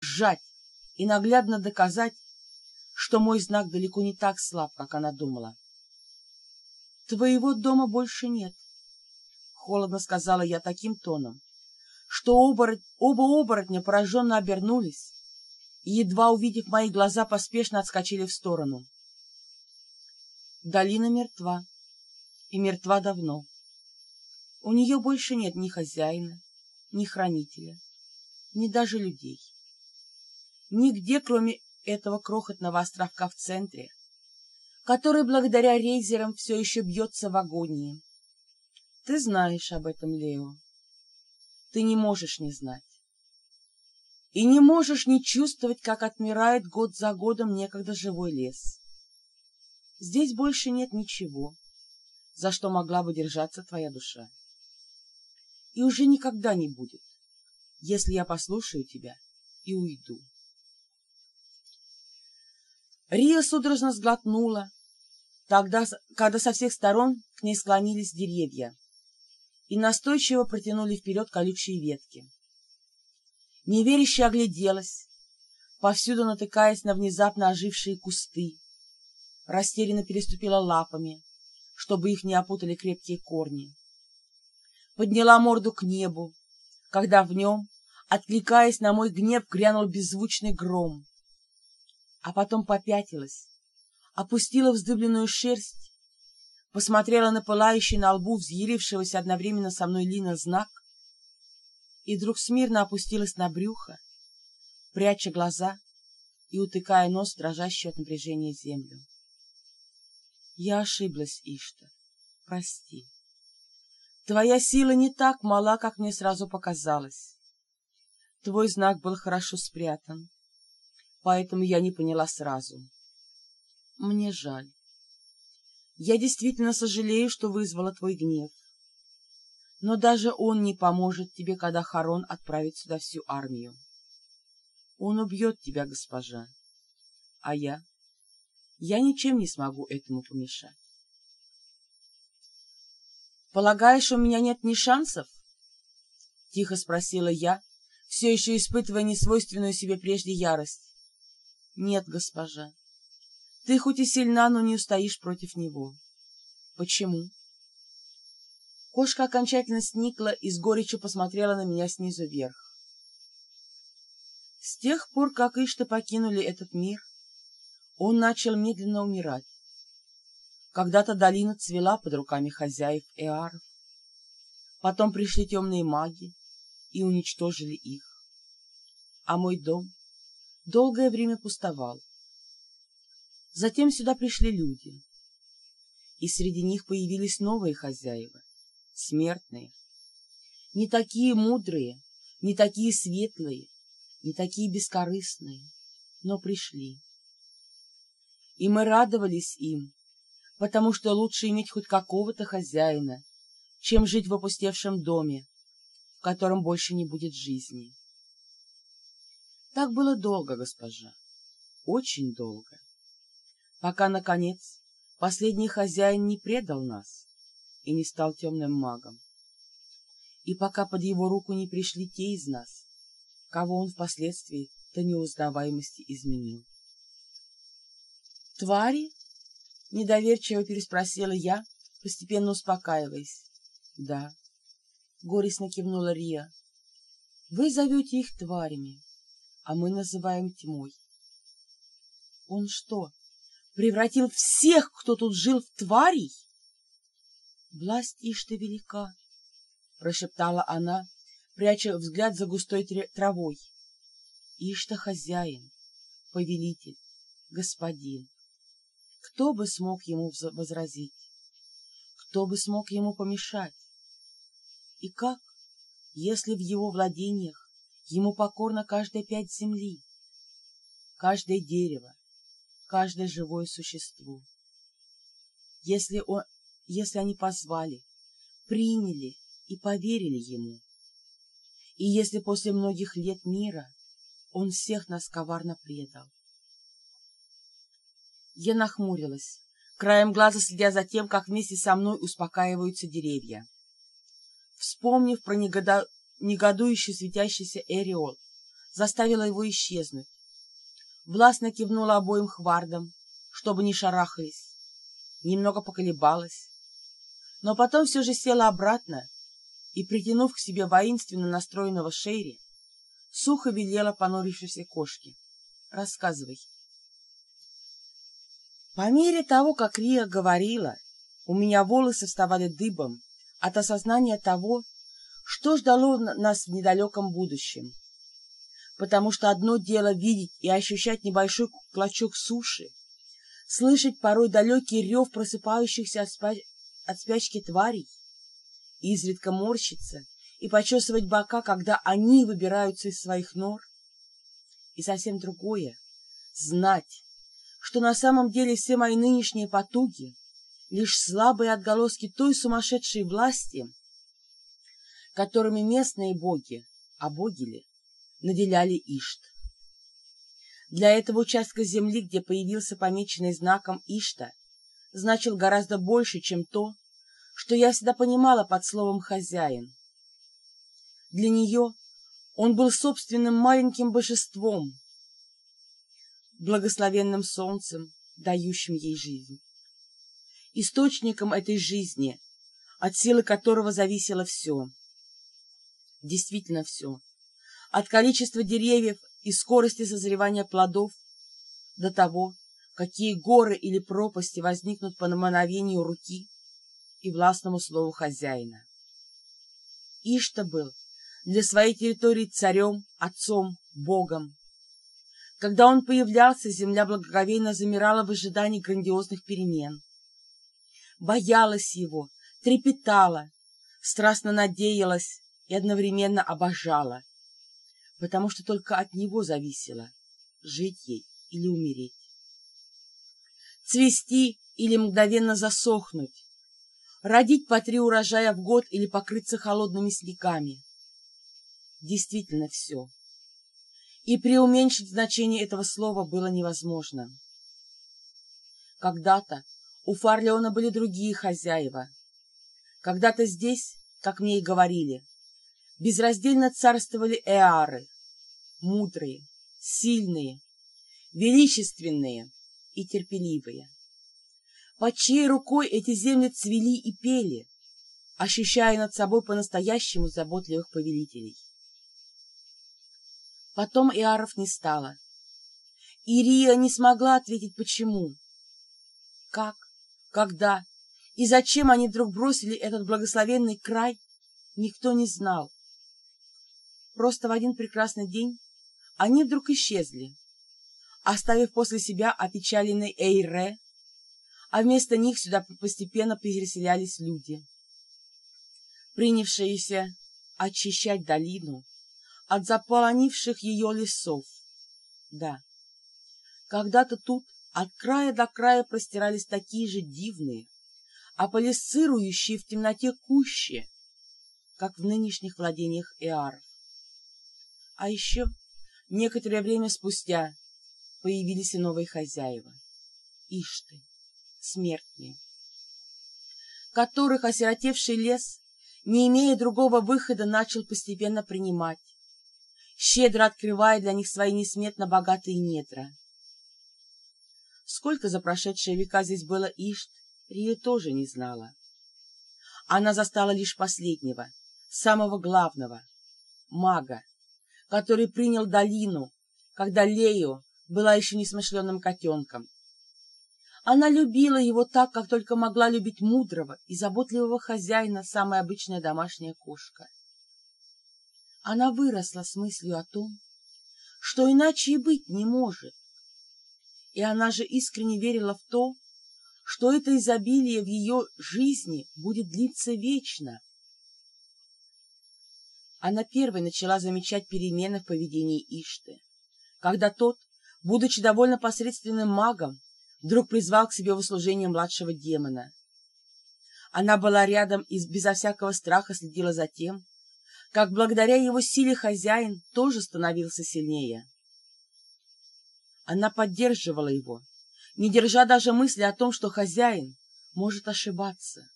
сжать и наглядно доказать, что мой знак далеко не так слаб, как она думала. «Твоего дома больше нет», — холодно сказала я таким тоном, что оба, оба оборотня пораженно обернулись и, едва увидев мои глаза, поспешно отскочили в сторону. Долина мертва, и мертва давно. У нее больше нет ни хозяина, ни хранителя, ни даже людей. Нигде, кроме этого крохотного островка в центре, который благодаря рейзерам все еще бьется в агонии. Ты знаешь об этом, Лео. Ты не можешь не знать. И не можешь не чувствовать, как отмирает год за годом некогда живой лес. Здесь больше нет ничего, за что могла бы держаться твоя душа. И уже никогда не будет, если я послушаю тебя и уйду. Рия судорожно сглотнула, тогда, когда со всех сторон к ней склонились деревья и настойчиво протянули вперед колючие ветки. Неверяще огляделась, повсюду натыкаясь на внезапно ожившие кусты, растерянно переступила лапами, чтобы их не опутали крепкие корни. Подняла морду к небу, когда в нем, откликаясь на мой гнев, грянул беззвучный гром а потом попятилась, опустила вздыбленную шерсть, посмотрела на пылающий на лбу взъярившегося одновременно со мной Лина знак и вдруг смирно опустилась на брюхо, пряча глаза и утыкая нос в дрожащую от напряжения землю. Я ошиблась, Ишта. Прости. Твоя сила не так мала, как мне сразу показалось. Твой знак был хорошо спрятан, поэтому я не поняла сразу. Мне жаль. Я действительно сожалею, что вызвала твой гнев. Но даже он не поможет тебе, когда Харон отправит сюда всю армию. Он убьет тебя, госпожа. А я? Я ничем не смогу этому помешать. «Полагаешь, у меня нет ни шансов?» — тихо спросила я, все еще испытывая несвойственную себе прежде ярость. Нет, госпожа. Ты хоть и сильна, но не устоишь против него. Почему? Кошка окончательно сникла и с горечью посмотрела на меня снизу вверх. С тех пор, как Ишты покинули этот мир, он начал медленно умирать. Когда-то долина цвела под руками хозяев Эаров. Потом пришли темные маги и уничтожили их. А мой дом долгое время пустовал. Затем сюда пришли люди, и среди них появились новые хозяева, смертные. Не такие мудрые, не такие светлые, не такие бескорыстные, но пришли. И мы радовались им, потому что лучше иметь хоть какого-то хозяина, чем жить в опустевшем доме, в котором больше не будет жизни. Так было долго, госпожа, очень долго, пока, наконец, последний хозяин не предал нас и не стал темным магом, и пока под его руку не пришли те из нас, кого он впоследствии до неузнаваемости изменил. «Твари?» — недоверчиво переспросила я, постепенно успокаиваясь. «Да», — горестно кивнула Рия, — «вы зовете их тварями, а мы называем тьмой. Он что, превратил всех, кто тут жил, в тварей? Власть Ишта велика, прошептала она, пряча взгляд за густой травой. Ишта хозяин, повелитель, господин. Кто бы смог ему возразить? Кто бы смог ему помешать? И как, если в его владениях Ему покорно каждая пять земли, каждое дерево, каждое живое существо. Если, он, если они позвали, приняли и поверили ему, и если после многих лет мира он всех нас коварно предал. Я нахмурилась, краем глаза следя за тем, как вместе со мной успокаиваются деревья. Вспомнив про негода негодующий светящийся Эриол, заставила его исчезнуть. Властно кивнула обоим хвардам, чтобы не шарахались, немного поколебалась, но потом все же села обратно и, притянув к себе воинственно настроенного Шейри, сухо велела понурившейся кошке. «Рассказывай». По мере того, как Рия говорила, у меня волосы вставали дыбом от осознания того, что ждало нас в недалеком будущем. Потому что одно дело видеть и ощущать небольшой клочок суши, слышать порой далекий рев просыпающихся от, спя... от спячки тварей, изредка морщиться и почесывать бока, когда они выбираются из своих нор. И совсем другое — знать, что на самом деле все мои нынешние потуги — лишь слабые отголоски той сумасшедшей власти, которыми местные боги, а боги ли, наделяли Ишт. Для этого участка земли, где появился помеченный знаком Ишта, значил гораздо больше, чем то, что я всегда понимала под словом «хозяин». Для нее он был собственным маленьким божеством, благословенным солнцем, дающим ей жизнь. Источником этой жизни, от силы которого зависело все. Действительно все. От количества деревьев и скорости созревания плодов до того, какие горы или пропасти возникнут по мановению руки и властному слову хозяина. Ишта был для своей территории царем, отцом, богом. Когда он появлялся, земля благоговейно замирала в ожидании грандиозных перемен. Боялась его, трепетала, страстно надеялась и одновременно обожала, потому что только от него зависело, жить ей или умереть. Цвести или мгновенно засохнуть, родить по три урожая в год или покрыться холодными снегами действительно все. И преуменьшить значение этого слова было невозможно. Когда-то у Фарлеона были другие хозяева. Когда-то здесь, как мне и говорили, безраздельно царствовали эары, мудрые, сильные, величественные и терпеливые. Под чьей рукой эти земли цвели и пели, ощущая над собой по-настоящему заботливых повелителей. Потом Иаров не стало. Ирия не смогла ответить, почему. Как, когда и зачем они вдруг бросили этот благословенный край, никто не знал. Просто в один прекрасный день они вдруг исчезли, оставив после себя опечаленный Эйре, а вместо них сюда постепенно переселялись люди, принявшиеся очищать долину от заполонивших ее лесов. Да, когда-то тут от края до края простирались такие же дивные, аполисцирующие в темноте кущи, как в нынешних владениях Эаров. А еще некоторое время спустя появились и новые хозяева, ишты, смертные, которых осиротевший лес, не имея другого выхода, начал постепенно принимать, щедро открывая для них свои несметно богатые недра. Сколько за прошедшие века здесь было Ишт, Рия тоже не знала. Она застала лишь последнего, самого главного, мага, который принял долину, когда Лею была еще несмышленным котенком. Она любила его так, как только могла любить мудрого и заботливого хозяина самая обычная домашняя кошка. Она выросла с мыслью о том, что иначе и быть не может. И она же искренне верила в то, что это изобилие в ее жизни будет длиться вечно. Она первой начала замечать перемены в поведении Ишты, когда тот, будучи довольно посредственным магом, вдруг призвал к себе в услужение младшего демона. Она была рядом и безо всякого страха следила за тем, как благодаря его силе хозяин тоже становился сильнее. Она поддерживала его, не держа даже мысли о том, что хозяин может ошибаться.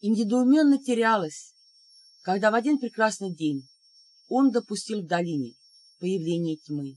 И недоуменно терялась, когда в один прекрасный день он допустил в долине появление тьмы.